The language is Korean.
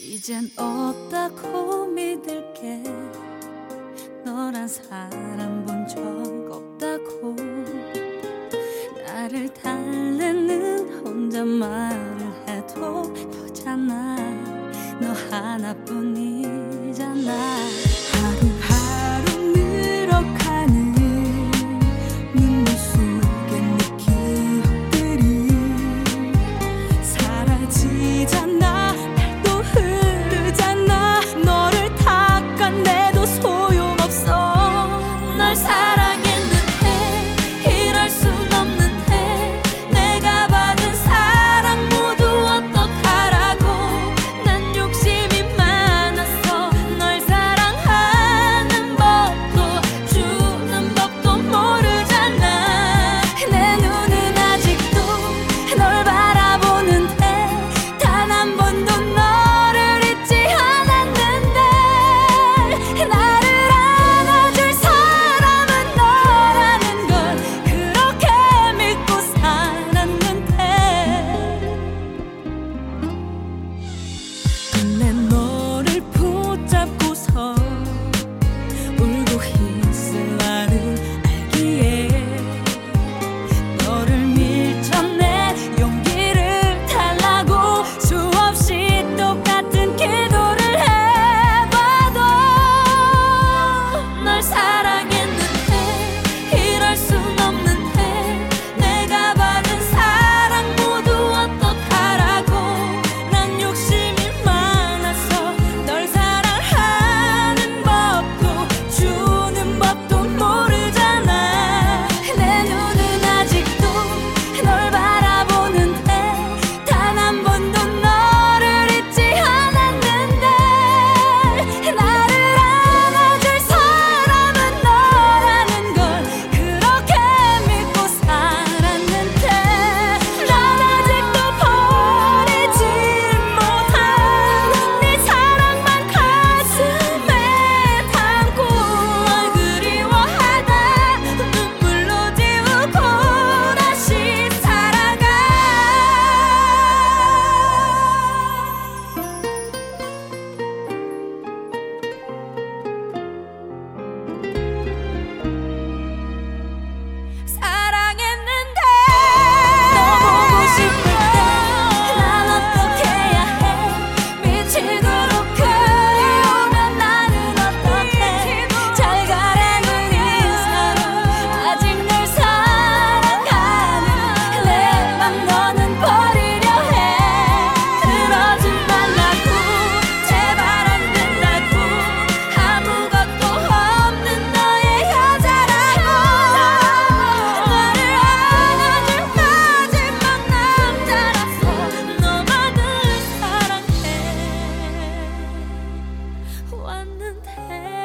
이젠 없다 고 믿을게. 너란 사람 본 적 없다고. 나를 달래는 혼잣말을 해도 여잖아. 너 하나뿐이잖아. 하루하루 늘어가는 눈물 속에 네 기억들이 사라지잖아 않는데.